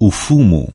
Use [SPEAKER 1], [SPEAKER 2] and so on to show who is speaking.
[SPEAKER 1] o fumo.